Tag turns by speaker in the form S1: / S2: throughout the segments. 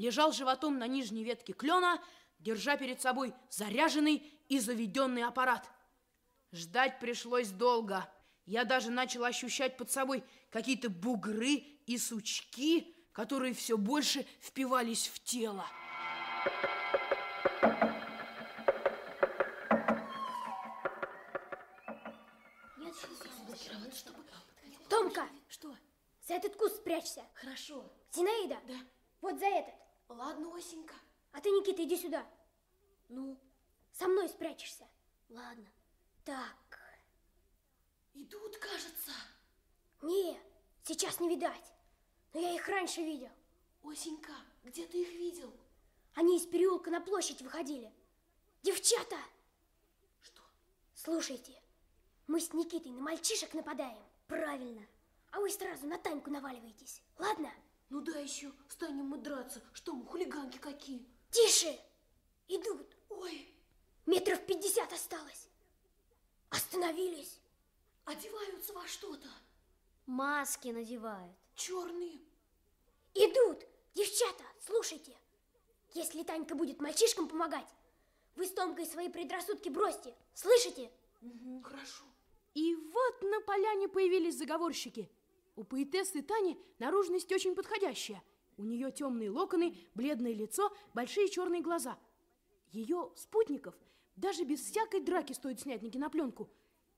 S1: лежал животом на нижней ветке клена, держа перед собой заряженный и заведенный аппарат. Ждать пришлось долго. Я даже начал ощущать под собой какие-то бугры и сучки, которые все больше впивались в тело.
S2: Томка! Что? За этот куст спрячься.
S3: Хорошо.
S2: Зинаида?
S3: Да.
S2: Вот за этот.
S3: Ладно, Осенька.
S2: А ты, Никита, иди сюда.
S3: Ну?
S2: Со мной спрячешься.
S3: Ладно.
S2: Так.
S3: Идут, кажется.
S2: Не, сейчас не видать. Но я их раньше видел.
S3: Осенька, где ты их видел?
S2: Они из переулка на площадь выходили. Девчата!
S3: Что?
S2: Слушайте, мы с Никитой на мальчишек нападаем.
S3: Правильно.
S2: А вы сразу на Таньку наваливаетесь. Ладно?
S3: Ну да еще, станем мы драться. Что мы, хулиганки какие?
S2: Тише! Идут.
S3: Ой,
S2: Метров пятьдесят осталось. Остановились.
S3: одеваются во что-то.
S4: Маски надевают.
S3: Черные.
S2: Идут. Девчата, слушайте. Если Танька будет мальчишкам помогать, вы с Томкой свои предрассудки бросьте. Слышите?
S3: Угу, хорошо.
S1: И вот на поляне появились заговорщики. У поэтессы Тани наружность очень подходящая. У нее темные локоны, бледное лицо, большие черные глаза. Ее спутников даже без всякой драки стоит снять на кинопленку.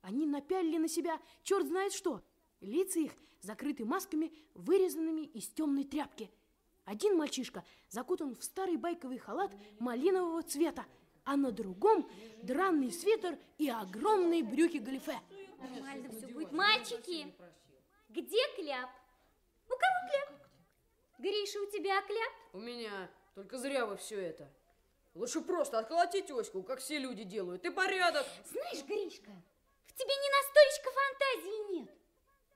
S1: Они напялили на себя черт знает что. Лица их закрыты масками, вырезанными из темной тряпки. Один мальчишка закутан в старый байковый халат малинового цвета, а на другом дранный свитер и огромные брюки галифе.
S4: Нормально все будет. Мальчики, где кляп? У кого кляп? Гриша, у тебя кляп?
S5: У меня. Только зря вы все это. Лучше просто отколотить Оську, как все люди делают, и порядок.
S4: Знаешь, Гришка, в тебе ни на столечко фантазии нет.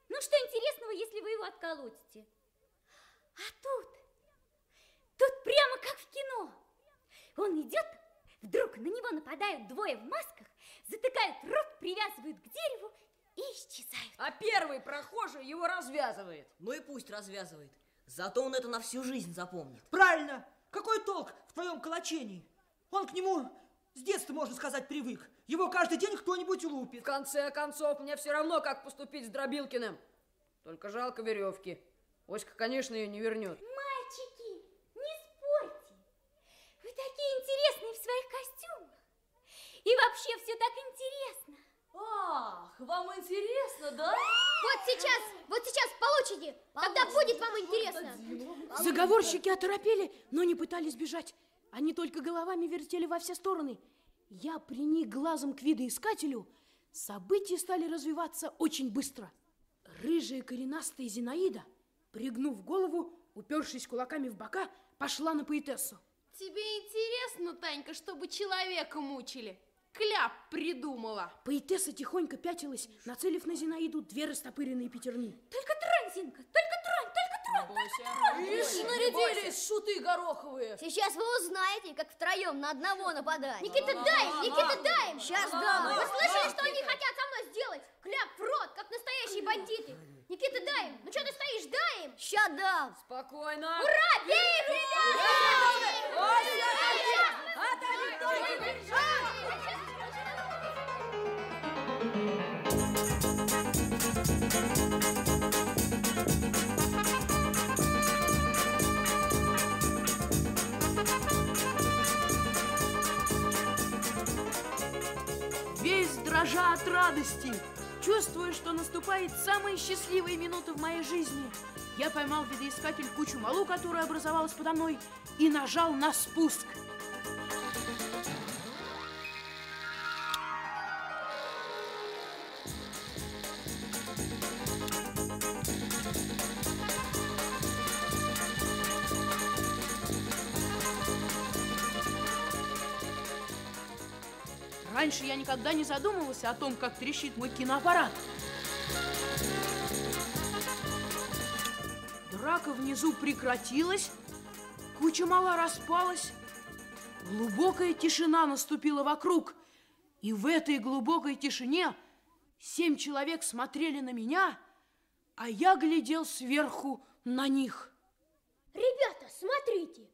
S4: Ну что интересного, если вы его отколотите? А тут, тут прямо как в кино. Он идет, вдруг на него нападают двое в масках, затыкают рот, привязывают к дереву исчезают.
S5: А первый прохожий его развязывает.
S6: Ну и пусть развязывает. Зато он это на всю жизнь запомнит.
S7: Правильно! Какой толк в твоем колочении? Он к нему с детства, можно сказать, привык. Его каждый день кто-нибудь
S5: В
S7: лупит.
S5: конце концов, мне все равно, как поступить с Дробилкиным. Только жалко веревки. Оська, конечно, ее не вернет.
S4: Мальчики, не спорьте. Вы такие интересные в своих костюмах. И вообще все так интересно.
S6: Ах, вам интересно, да?
S2: Вот сейчас, вот сейчас получите. Тогда будет вам интересно.
S1: Заговорщики оторопели, но не пытались бежать. Они только головами вертели во все стороны. Я приник глазом к видоискателю. События стали развиваться очень быстро. Рыжая коренастая Зинаида, пригнув голову, упершись кулаками в бока, пошла на поэтессу.
S8: Тебе интересно, Танька, чтобы человека мучили? Кляп придумала.
S1: Поэтесса тихонько пятилась, нацелив на Зинаиду две растопыренные пятерни.
S4: Только тронь, Зинка, только тронь, только тронь.
S6: Ишь, нарядились шуты гороховые.
S4: Сейчас вы узнаете, как втроем на одного нападать.
S2: Никита, дай им, Никита, дай им.
S4: Сейчас
S2: Вы
S4: дам.
S2: слышали, что они хотят со мной сделать? Кляп в рот, как настоящие бандиты. Никита, дай им. Ну что ты стоишь, дай им.
S4: Сейчас дам.
S5: Спокойно.
S2: Ура, бей их, ребята!
S1: Дрожа от радости, чувствуя, что наступает самая счастливая минута в моей жизни, я поймал видоискатель кучу малу, которая образовалась подо мной, и нажал на спуск. Раньше я никогда не задумывался о том, как трещит мой киноаппарат. Драка внизу прекратилась, куча мала распалась, глубокая тишина наступила вокруг, и в этой глубокой тишине семь человек смотрели на меня, а я глядел сверху на них.
S2: Ребята, смотрите,